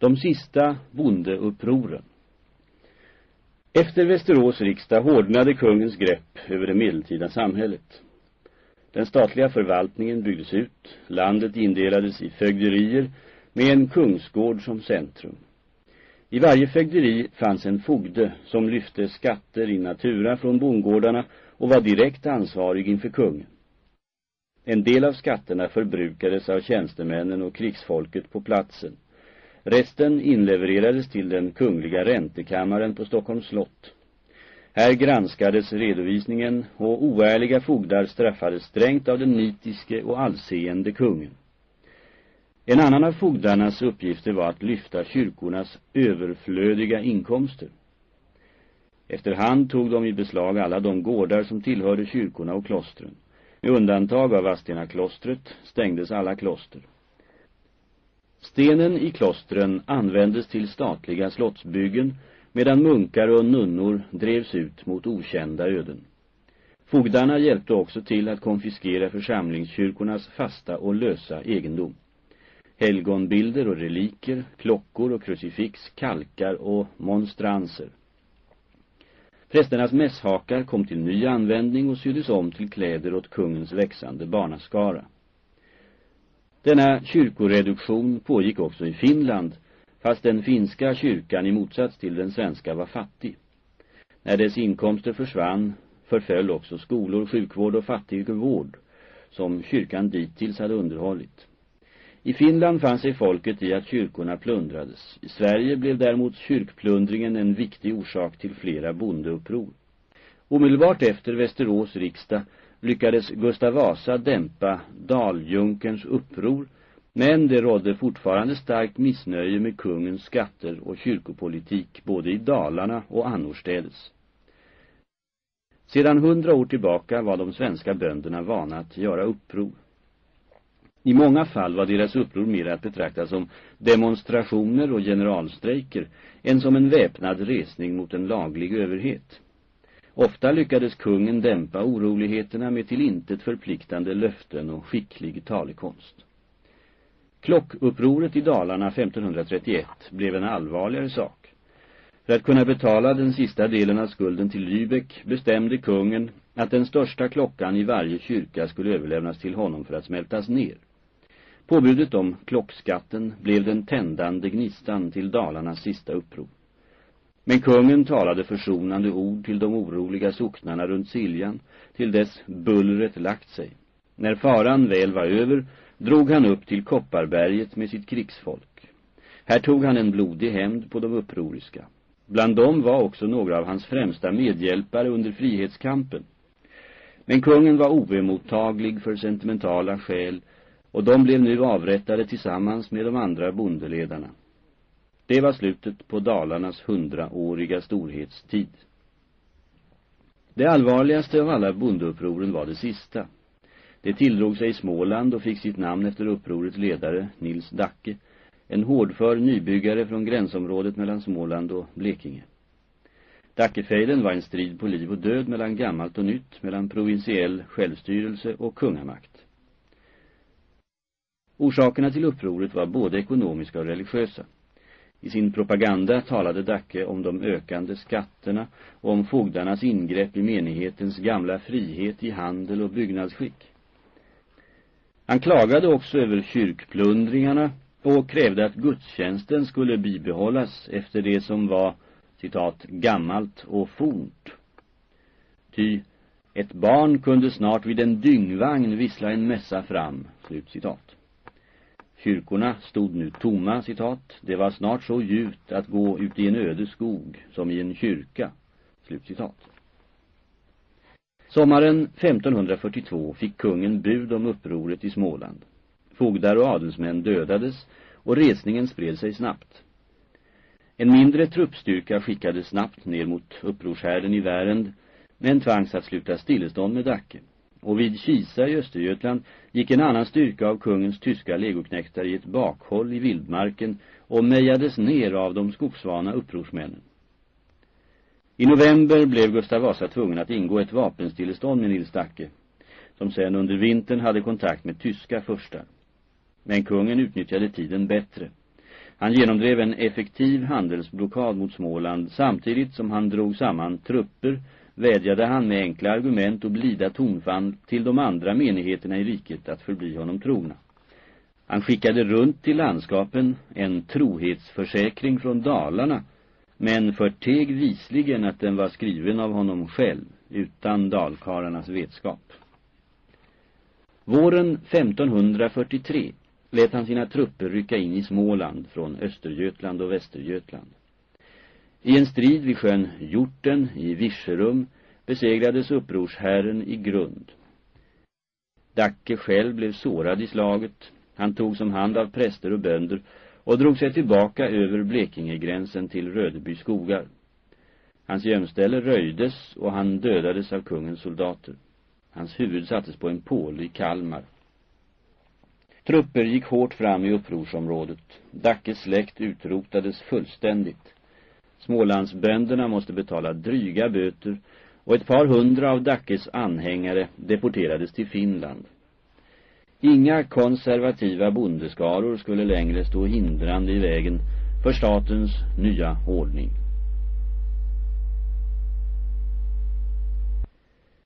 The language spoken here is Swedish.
De sista bondeupproren Efter Västerås riksdag hårdnade kungens grepp över det medeltida samhället. Den statliga förvaltningen byggdes ut, landet indelades i fögderier med en kungsgård som centrum. I varje fögderi fanns en fogde som lyfte skatter i natura från bondgårdarna och var direkt ansvarig inför kungen. En del av skatterna förbrukades av tjänstemännen och krigsfolket på platsen. Resten inlevererades till den kungliga räntekammaren på Stockholms slott. Här granskades redovisningen och oärliga fogdar straffades strängt av den nitiske och allseende kungen. En annan av fogdarnas uppgifter var att lyfta kyrkornas överflödiga inkomster. Efterhand tog de i beslag alla de gårdar som tillhörde kyrkorna och klostren. Med undantag av Vadstena-klostret stängdes alla kloster. Stenen i klostren användes till statliga slottsbyggen medan munkar och nunnor drevs ut mot okända öden. Fogdarna hjälpte också till att konfiskera församlingskyrkornas fasta och lösa egendom. Helgonbilder och reliker, klockor och krucifix, kalkar och monstranser. Prästernas mässhakar kom till ny användning och syddes om till kläder åt kungens växande barnaskara. Denna kyrkoreduktion pågick också i Finland, fast den finska kyrkan i motsats till den svenska var fattig. När dess inkomster försvann förföll också skolor, sjukvård och fattigvård, som kyrkan dittills hade underhållit. I Finland fann sig folket i att kyrkorna plundrades. I Sverige blev däremot kyrkplundringen en viktig orsak till flera bondeuppror. Omedelbart efter Västerås riksdag lyckades Gustav Vasa dämpa Daljunkerns uppror, men det rådde fortfarande starkt missnöje med kungens skatter och kyrkopolitik både i Dalarna och annorstädes. Sedan hundra år tillbaka var de svenska bönderna vana att göra uppror. I många fall var deras uppror mer att betrakta som demonstrationer och generalstrejker än som en väpnad resning mot en laglig överhet. Ofta lyckades kungen dämpa oroligheterna med till intet förpliktande löften och skicklig talekonst. Klockupproret i Dalarna 1531 blev en allvarligare sak. För att kunna betala den sista delen av skulden till Lübeck bestämde kungen att den största klockan i varje kyrka skulle överlämnas till honom för att smältas ner. Påbudet om klockskatten blev den tändande gnistan till Dalarnas sista uppror. Men kungen talade försonande ord till de oroliga socknarna runt Siljan till dess bullret lagt sig. När faran väl var över drog han upp till Kopparberget med sitt krigsfolk. Här tog han en blodig hämnd på de upproriska. Bland dem var också några av hans främsta medhjälpare under frihetskampen. Men kungen var oemottaglig för sentimentala skäl och de blev nu avrättade tillsammans med de andra bondeledarna. Det var slutet på Dalarnas hundraåriga storhetstid. Det allvarligaste av alla bondeupproren var det sista. Det tilldrog sig i Småland och fick sitt namn efter upprorets ledare, Nils Dacke, en hårdför nybyggare från gränsområdet mellan Småland och Blekinge. Dackefejden var en strid på liv och död mellan gammalt och nytt, mellan provinciell självstyrelse och kungamakt. Orsakerna till upproret var både ekonomiska och religiösa. I sin propaganda talade Dacke om de ökande skatterna och om fogdarnas ingrepp i menighetens gamla frihet i handel och byggnadsskick. Han klagade också över kyrkplundringarna och krävde att gudstjänsten skulle bibehållas efter det som var, citat, gammalt och fornt. Ty ett barn kunde snart vid en dyngvagn vissla en mässa fram, slut citat. Kyrkorna stod nu tomma, citat. Det var snart så djupt att gå ut i en öde skog som i en kyrka, slut citat. Sommaren 1542 fick kungen bud om upproret i Småland. Fogdar och adelsmän dödades och resningen spred sig snabbt. En mindre truppstyrka skickades snabbt ner mot upprorshärden i Värend men tvangs att sluta stillestånd med Dacke och vid Kisa i Östergötland gick en annan styrka av kungens tyska legoknäktar i ett bakhåll i vildmarken och mejades ner av de skogsvana upprorsmännen. I november blev Gustav Vasa tvungen att ingå ett vapenstillestånd med Nils Dacke, som sedan under vintern hade kontakt med tyska förstar. Men kungen utnyttjade tiden bättre. Han genomdrev en effektiv handelsblockad mot Småland samtidigt som han drog samman trupper vädjade han med enkla argument och blida tonfall till de andra menigheterna i riket att förbli honom trogna. Han skickade runt till landskapen en trohetsförsäkring från Dalarna men förteg visligen att den var skriven av honom själv utan dalkararnas vetskap. Våren 1543 lät han sina trupper rycka in i Småland från Östergötland och Västergötland. I en strid vid sjön Hjorten i Virserum besegrades upprorsherren i grund. Dacke själv blev sårad i slaget. Han tog som hand av präster och bönder och drog sig tillbaka över Blekingegränsen till Rödeby skogar. Hans gömställe röjdes och han dödades av kungens soldater. Hans huvud sattes på en pål i Kalmar. Trupper gick hårt fram i upprorsområdet. Dackes släkt utrotades fullständigt. Smålandsbönderna måste betala dryga böter och ett par hundra av Dackes anhängare deporterades till Finland. Inga konservativa bondeskaror skulle längre stå hindrande i vägen för statens nya ordning.